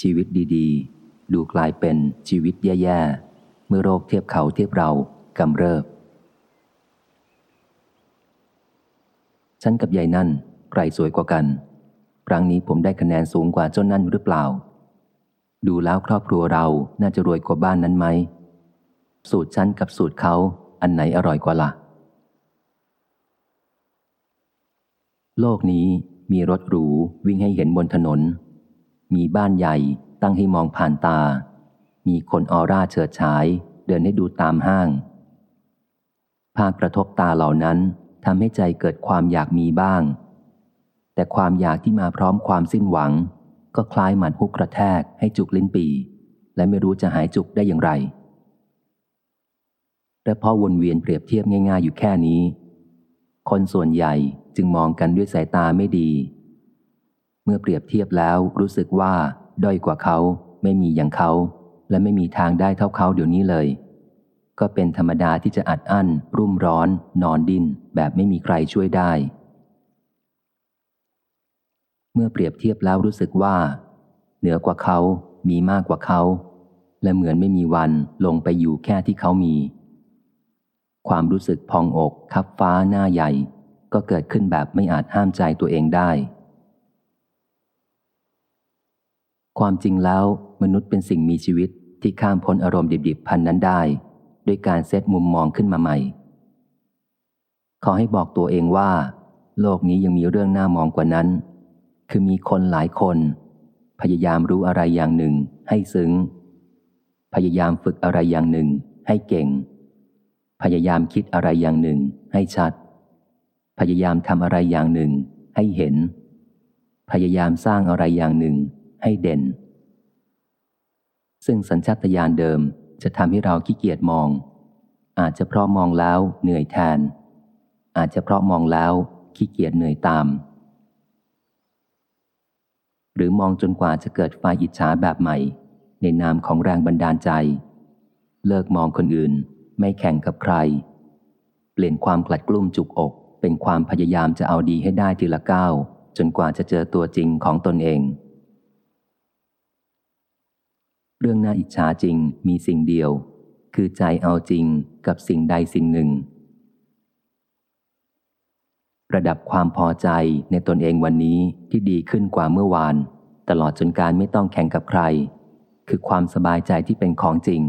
ชีวิตดีๆ ดูกลายเป็นชีวิตแย่ๆ เมื่อโรคเทียบเขาเทียบเรากำเริบ ฉันกับยายนั่นใครสวยกว่ากัน ครั้งนี้ผมได้คะแนนสูงกว่าเจ้านั่นหรือเปล่า ดูแล้วครอบครัวเราน่าจะรวยกว่าบ้านนั้นไหม สูตรฉันกับสูตรเขาอันไหนอร่อยกว่าละ่ะ โลกนี้มีรถหรูวิ่งให้เห็นบนถนน มีบ้านใหญ่ตั้งให้มองผ่านตา มีคนออร่าเฉิดฉาย เดินให้ดูตามห้าง ภาพกระทบตาเหล่านั้นทำให้ใจเกิดความอยากมีบ้าง แต่ความอยากที่มาพร้อมความสิ้นหวัง ก็คล้ายหมัดฮุกกระแทกให้จุกลิ้นปี และไม่รู้จะหายจุกได้อย่างไรแต่พอวนเวียนเปรียบเทียบง่าย ๆ อยู่แค่นี้ คนส่วนใหญ่จึงมองกันด้วยสายตาไม่ดี มื่อเปรียบเทียบแล้วรู้สึกว่า ด้อยกว่าเขา ไม่มีอย่างเขา และไม่มีทางได้เท่าเขาเดี๋ยวนี้เลย ก็เป็นธรรมดาที่จะอัดอั้น รุ่มร้อน นอนดินแบบไม่มีใครช่วยได้ เมื่อเปรียบเทียบแล้วรู้สึกว่า เหนือกว่าเขา มีมากกว่าเขา และเหมือนไม่มีวันลงไปอยู่แค่ที่เขามี ความรู้สึกพองอกคับฟ้าหน้าใหญ่ ก็เกิดขึ้นแบบไม่อาจห้ามใจตัวเองได้ ความจริงแล้วมนุษย์เป็นสิ่งมีชีวิตที่ข้ามพ้นอารมณ์ดิบๆพันนั้นได้ ด้วยการเซตมุมมองขึ้นมาใหม่ ขอให้บอกตัวเองว่า โลกนี้ยังมีเรื่องน่ามองกว่านั้น คือมีคนหลายคน พยายามรู้อะไรอย่างหนึ่ง ให้ซึ้ง พยายามฝึกอะไรอย่างหนึ่ง ให้เก่ง พยายามคิดอะไรอย่างหนึ่ง ให้ชัด พยายามทำอะไรอย่างหนึ่ง ให้เห็น พยายามสร้างอะไรอย่างหนึ่ง ให้เด่น ซึ่งสัญชาตญาณเดิมจะทำให้เราขี้เกียจมอง อาจจะเพราะมองแล้วเหนื่อยแทน อาจจะเพราะมองแล้วขี้เกียจเหนื่อยตาม หรือมองจนกว่าจะเกิดไฟอิจฉาแบบใหม่ ในนามของแรงบันดาลใจ เลิกมองคนอื่น ไม่แข่งกับใคร เปลี่ยนความกลัดกลุ้มจุกอก เป็นความพยายามจะเอาดีให้ได้ทีละก้าวจนกว่าจะเจอตัวจริงของตนเอง เรื่องน่าอิจฉาจริงมีสิ่งเดียว คือใจเอาจริงกับสิ่งใดสิ่งหนึ่ง ระดับความพอใจในตนเองวันนี้ที่ดีขึ้นกว่าเมื่อวาน ตลอดจนการไม่ต้องแข่งกับใคร คือความสบายใจที่เป็นของจริง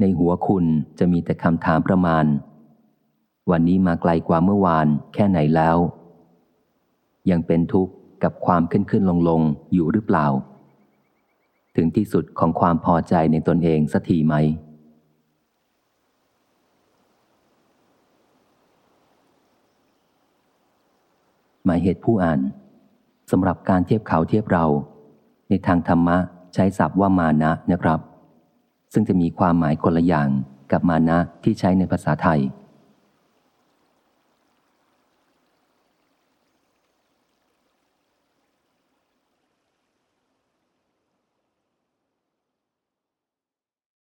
ในหัวคุณจะมีแต่คำถามประมาณ วันนี้มาไกลกว่าเมื่อวาน แค่ไหนแล้ว ยังเป็นทุกข์กับความขึ้นขึ้นลงลงอยู่หรือเปล่า ถึงที่สุดของความพอใจในตนเองสักทีไหม หมายเหตุผู้อ่านสำหรับการเทียบเขาเทียบเรา ในทางธรรมะใช้ศัพท์ว่ามานะนะครับ ซึ่งจะมีความหมายคนละอย่างกับมานะที่ใช้ในภาษาไทย